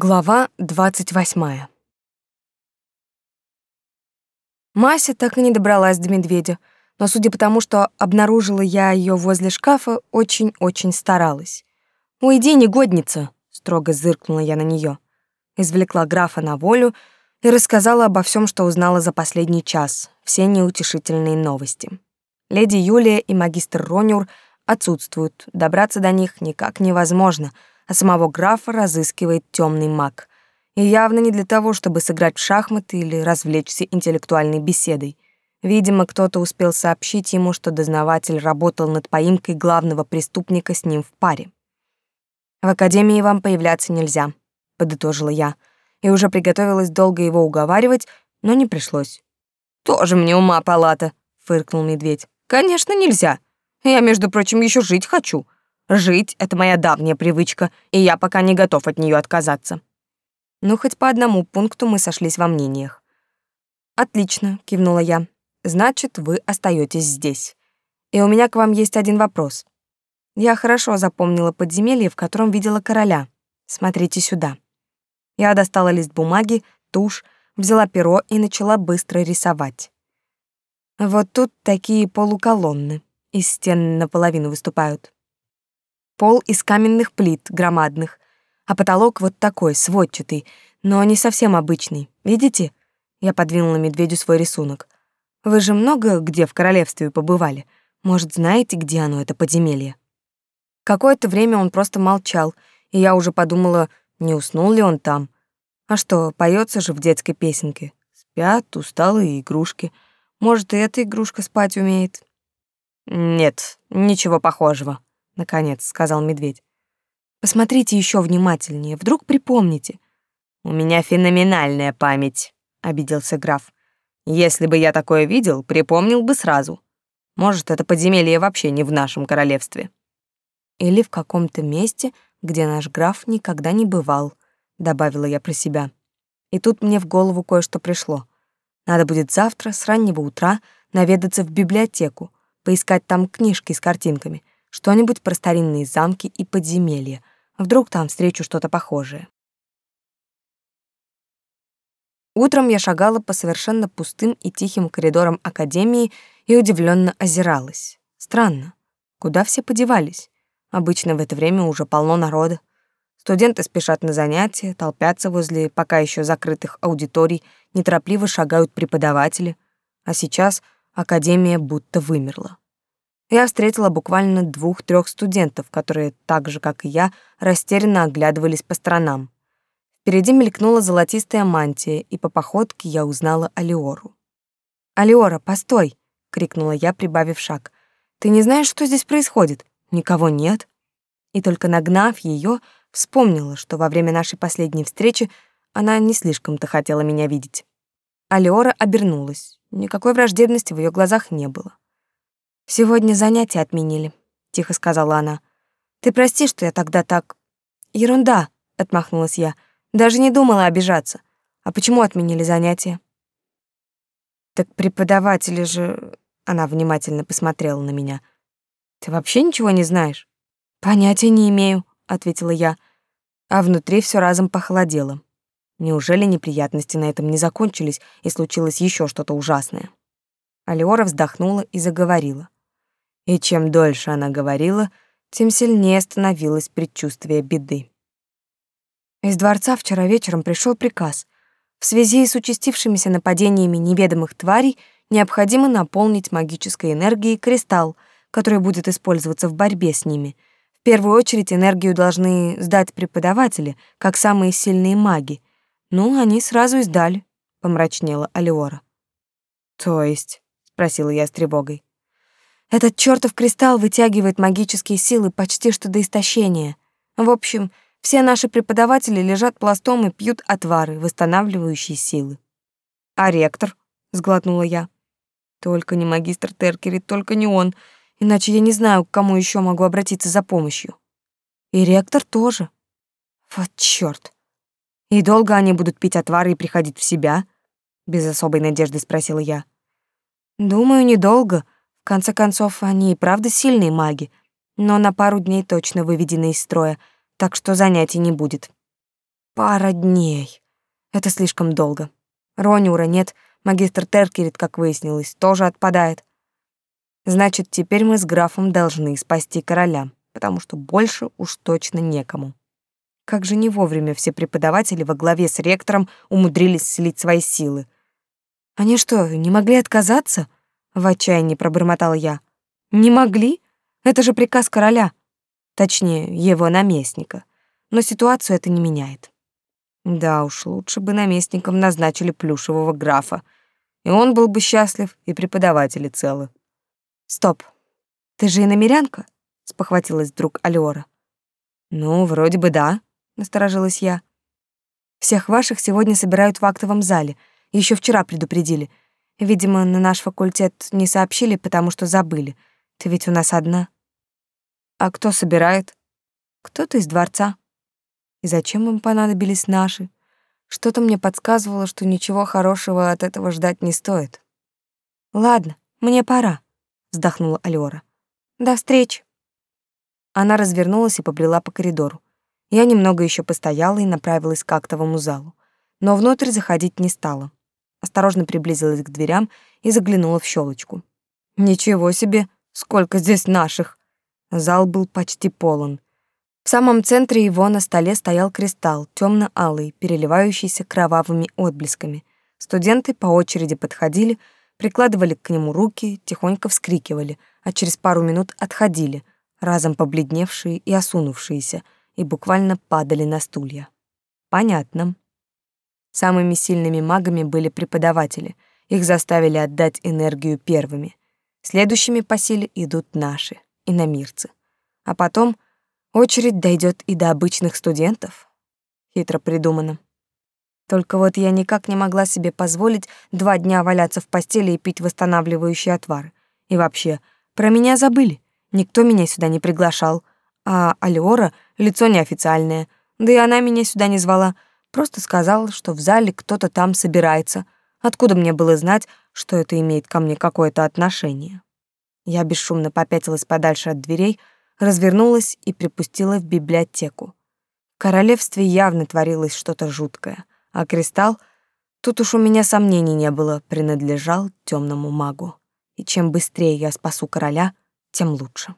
Глава двадцать восьмая. Мася так и не добралась до медведя, но судя по тому, что обнаружила я ее возле шкафа, очень-очень старалась. «Уйди, негодница!» — строго зыркнула я на нее. Извлекла графа на волю и рассказала обо всем, что узнала за последний час, все неутешительные новости. Леди Юлия и магистр Ронюр отсутствуют, добраться до них никак невозможно — а самого графа разыскивает темный маг. И явно не для того, чтобы сыграть в шахматы или развлечься интеллектуальной беседой. Видимо, кто-то успел сообщить ему, что дознаватель работал над поимкой главного преступника с ним в паре. «В академии вам появляться нельзя», — подытожила я, и уже приготовилась долго его уговаривать, но не пришлось. «Тоже мне ума палата», — фыркнул медведь. «Конечно, нельзя. Я, между прочим, еще жить хочу. Жить — это моя давняя привычка, и я пока не готов от нее отказаться. Ну, хоть по одному пункту мы сошлись во мнениях. «Отлично», — кивнула я. «Значит, вы остаетесь здесь. И у меня к вам есть один вопрос. Я хорошо запомнила подземелье, в котором видела короля. Смотрите сюда». Я достала лист бумаги, тушь, взяла перо и начала быстро рисовать. Вот тут такие полуколонны, из стен наполовину выступают. Пол из каменных плит, громадных, а потолок вот такой, сводчатый, но не совсем обычный. Видите? Я подвинула медведю свой рисунок. Вы же много где в королевстве побывали. Может, знаете, где оно, это подземелье? Какое-то время он просто молчал, и я уже подумала, не уснул ли он там. А что, поется же в детской песенке. Спят усталые игрушки. Может, и эта игрушка спать умеет? Нет, ничего похожего наконец сказал медведь. Посмотрите еще внимательнее, вдруг припомните. У меня феноменальная память, обиделся граф. Если бы я такое видел, припомнил бы сразу. Может, это подземелье вообще не в нашем королевстве. Или в каком-то месте, где наш граф никогда не бывал, добавила я про себя. И тут мне в голову кое-что пришло. Надо будет завтра с раннего утра наведаться в библиотеку, поискать там книжки с картинками, что-нибудь про старинные замки и подземелья. Вдруг там встречу что-то похожее. Утром я шагала по совершенно пустым и тихим коридорам академии и удивленно озиралась. Странно, куда все подевались? Обычно в это время уже полно народа. Студенты спешат на занятия, толпятся возле пока еще закрытых аудиторий, неторопливо шагают преподаватели, а сейчас академия будто вымерла я встретила буквально двух-трех студентов, которые, так же, как и я, растерянно оглядывались по сторонам. Впереди мелькнула золотистая мантия, и по походке я узнала Алиору. «Алиора, постой!» — крикнула я, прибавив шаг. «Ты не знаешь, что здесь происходит? Никого нет?» И только нагнав ее, вспомнила, что во время нашей последней встречи она не слишком-то хотела меня видеть. Алиора обернулась. Никакой враждебности в ее глазах не было. Сегодня занятия отменили, тихо сказала она. Ты прости, что я тогда так Ерунда, отмахнулась я. Даже не думала обижаться. А почему отменили занятия? Так преподаватели же, она внимательно посмотрела на меня. Ты вообще ничего не знаешь? Понятия не имею, ответила я, а внутри все разом похолодело. Неужели неприятности на этом не закончились и случилось еще что-то ужасное? Алиора вздохнула и заговорила и чем дольше она говорила, тем сильнее становилось предчувствие беды. Из дворца вчера вечером пришел приказ. В связи с участившимися нападениями неведомых тварей необходимо наполнить магической энергией кристалл, который будет использоваться в борьбе с ними. В первую очередь энергию должны сдать преподаватели, как самые сильные маги. Ну, они сразу и сдали, помрачнела Алиора. То есть, спросила я с тревогой. Этот чертов кристалл вытягивает магические силы почти что до истощения. В общем, все наши преподаватели лежат пластом и пьют отвары, восстанавливающие силы. А ректор? сглотнула я. Только не магистр Теркери, только не он, иначе я не знаю, к кому еще могу обратиться за помощью. И ректор тоже. Вот чёрт. И долго они будут пить отвары и приходить в себя? Без особой надежды спросила я. Думаю, недолго конце концов, они и правда сильные маги, но на пару дней точно выведены из строя, так что занятий не будет. Пара дней. Это слишком долго. Рониура нет, магистр Теркерит, как выяснилось, тоже отпадает. Значит, теперь мы с графом должны спасти короля, потому что больше уж точно некому. Как же не вовремя все преподаватели во главе с ректором умудрились слить свои силы. Они что, не могли отказаться? В отчаянии пробормотала я. Не могли? Это же приказ короля. Точнее, его наместника. Но ситуацию это не меняет. Да уж, лучше бы наместником назначили плюшевого графа. И он был бы счастлив, и преподаватели целы. Стоп. Ты же и намерянка? спохватилась вдруг Алиора. Ну, вроде бы да, насторожилась я. Всех ваших сегодня собирают в актовом зале. Еще вчера предупредили. Видимо, на наш факультет не сообщили, потому что забыли. Ты ведь у нас одна. А кто собирает? Кто-то из дворца. И зачем им понадобились наши? Что-то мне подсказывало, что ничего хорошего от этого ждать не стоит. Ладно, мне пора, вздохнула Алёра. До встречи. Она развернулась и побрела по коридору. Я немного еще постояла и направилась к актовому залу, но внутрь заходить не стала. Осторожно приблизилась к дверям и заглянула в щелочку. Ничего себе, сколько здесь наших. Зал был почти полон. В самом центре его на столе стоял кристалл, темно-алый, переливающийся кровавыми отблесками. Студенты по очереди подходили, прикладывали к нему руки, тихонько вскрикивали, а через пару минут отходили, разом побледневшие и осунувшиеся — и буквально падали на стулья. Понятно. Самыми сильными магами были преподаватели. Их заставили отдать энергию первыми. Следующими по силе идут наши, иномирцы. А потом очередь дойдет и до обычных студентов. Хитро придумано. Только вот я никак не могла себе позволить два дня валяться в постели и пить восстанавливающие отвары. И вообще, про меня забыли. Никто меня сюда не приглашал а Алиора — лицо неофициальное, да и она меня сюда не звала, просто сказала, что в зале кто-то там собирается. Откуда мне было знать, что это имеет ко мне какое-то отношение? Я бесшумно попятилась подальше от дверей, развернулась и припустила в библиотеку. В королевстве явно творилось что-то жуткое, а кристалл, тут уж у меня сомнений не было, принадлежал темному магу. И чем быстрее я спасу короля, тем лучше.